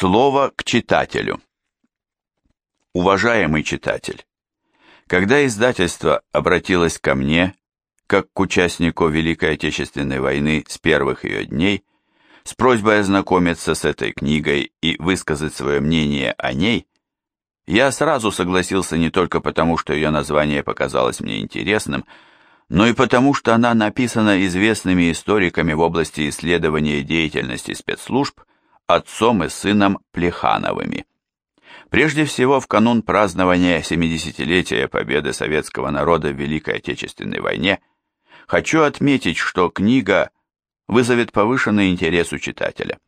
Слово к читателю. Уважаемый читатель, когда издательство обратилось ко мне, как к участнику Великой Отечественной войны с первых ее дней, с просьбой ознакомиться с этой книгой и высказать свое мнение о ней, я сразу согласился не только потому, что ее название показалось мне интересным, но и потому, что она написана известными историками в области исследования деятельности спецслужб отцом и сыном Плехановыми. Прежде всего, в канун празднования 70-летия победы советского народа в Великой Отечественной войне хочу отметить, что книга вызовет повышенный интерес у читателя.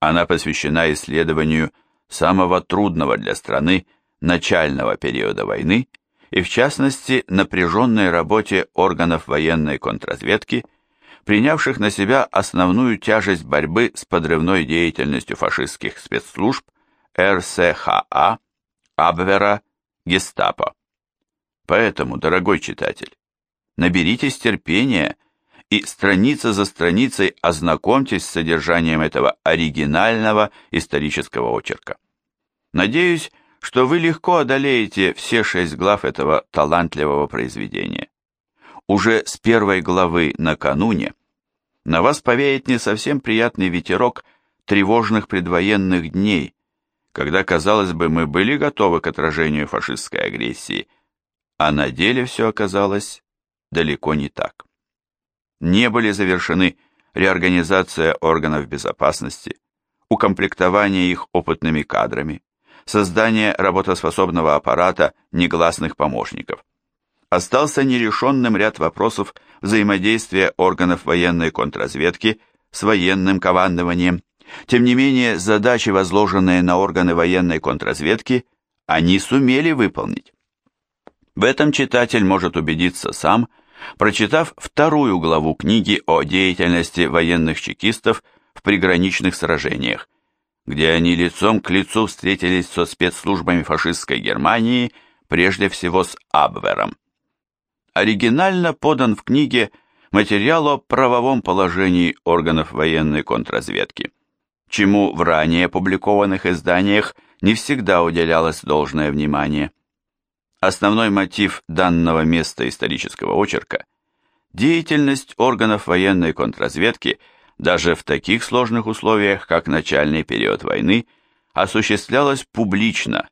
Она посвящена исследованию самого трудного для страны начального периода войны и, в частности, напряженной работе органов военной контрразведки – принявших на себя основную тяжесть борьбы с подрывной деятельностью фашистских спецслужб РСХА, Абвера, Гестапо. Поэтому, дорогой читатель, наберитесь терпения и страница за страницей ознакомьтесь с содержанием этого оригинального исторического очерка. Надеюсь, что вы легко одолеете все шесть глав этого талантливого произведения. Уже с первой главы накануне на вас повеет не совсем приятный ветерок тревожных предвоенных дней, когда, казалось бы, мы были готовы к отражению фашистской агрессии, а на деле все оказалось далеко не так. Не были завершены реорганизация органов безопасности, укомплектование их опытными кадрами, создание работоспособного аппарата негласных помощников остался нерешенным ряд вопросов взаимодействия органов военной контрразведки с военным командованием. Тем не менее, задачи, возложенные на органы военной контрразведки, они сумели выполнить. В этом читатель может убедиться сам, прочитав вторую главу книги о деятельности военных чекистов в приграничных сражениях, где они лицом к лицу встретились со спецслужбами фашистской Германии, прежде всего с Абвером оригинально подан в книге материал о правовом положении органов военной контрразведки, чему в ранее опубликованных изданиях не всегда уделялось должное внимание. Основной мотив данного места исторического очерка – деятельность органов военной контрразведки даже в таких сложных условиях, как начальный период войны, осуществлялась публично,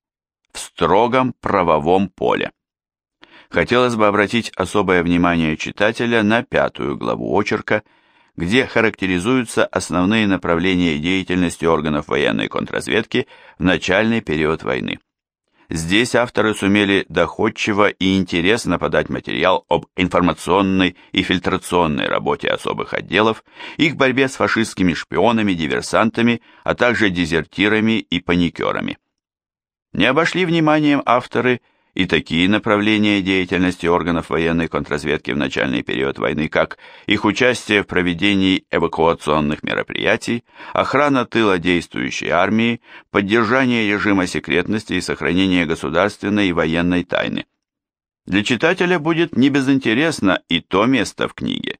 в строгом правовом поле хотелось бы обратить особое внимание читателя на пятую главу очерка, где характеризуются основные направления деятельности органов военной контрразведки в начальный период войны. Здесь авторы сумели доходчиво и интересно подать материал об информационной и фильтрационной работе особых отделов, их борьбе с фашистскими шпионами, диверсантами, а также дезертирами и паникерами. Не обошли вниманием авторы – и такие направления деятельности органов военной контрразведки в начальный период войны, как их участие в проведении эвакуационных мероприятий, охрана тыла действующей армии, поддержание режима секретности и сохранение государственной и военной тайны. Для читателя будет небезынтересно и то место в книге,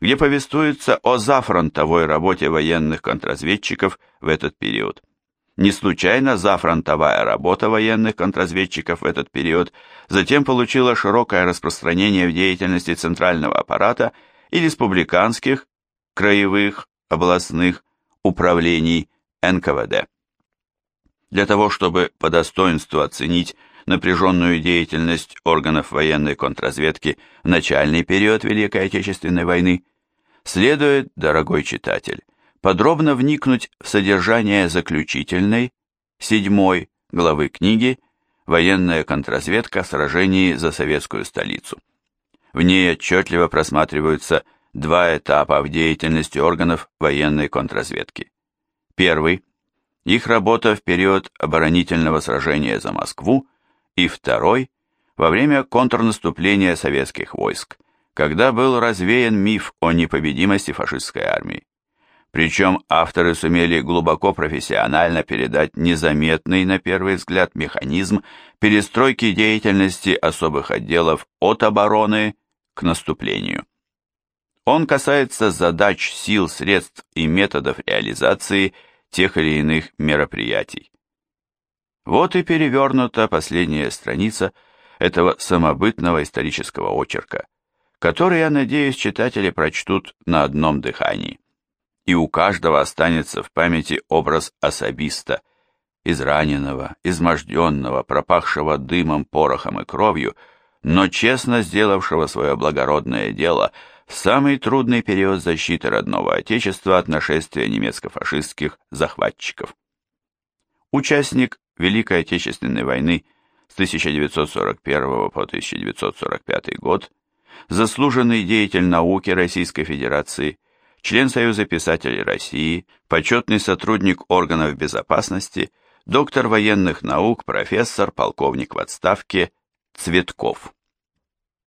где повествуется о зафронтовой работе военных контрразведчиков в этот период. Не случайно зафронтовая работа военных контрразведчиков в этот период затем получила широкое распространение в деятельности центрального аппарата и республиканских, краевых, областных управлений НКВД. Для того, чтобы по достоинству оценить напряженную деятельность органов военной контрразведки в начальный период Великой Отечественной войны, следует, дорогой читатель, подробно вникнуть в содержание заключительной, седьмой главы книги «Военная контрразведка в сражении за советскую столицу». В ней отчетливо просматриваются два этапа в деятельности органов военной контрразведки. Первый – их работа в период оборонительного сражения за Москву, и второй – во время контрнаступления советских войск, когда был развеян миф о непобедимости фашистской армии. Причем авторы сумели глубоко профессионально передать незаметный, на первый взгляд, механизм перестройки деятельности особых отделов от обороны к наступлению. Он касается задач, сил, средств и методов реализации тех или иных мероприятий. Вот и перевернута последняя страница этого самобытного исторического очерка, который, я надеюсь, читатели прочтут на одном дыхании. И у каждого останется в памяти образ особиста, израненного, изможденного, пропахшего дымом, порохом и кровью, но честно сделавшего свое благородное дело в самый трудный период защиты родного Отечества от нашествия немецко-фашистских захватчиков. Участник Великой Отечественной войны с 1941 по 1945 год, заслуженный деятель науки Российской Федерации, член Союза писателей России, почетный сотрудник органов безопасности, доктор военных наук, профессор, полковник в отставке Цветков.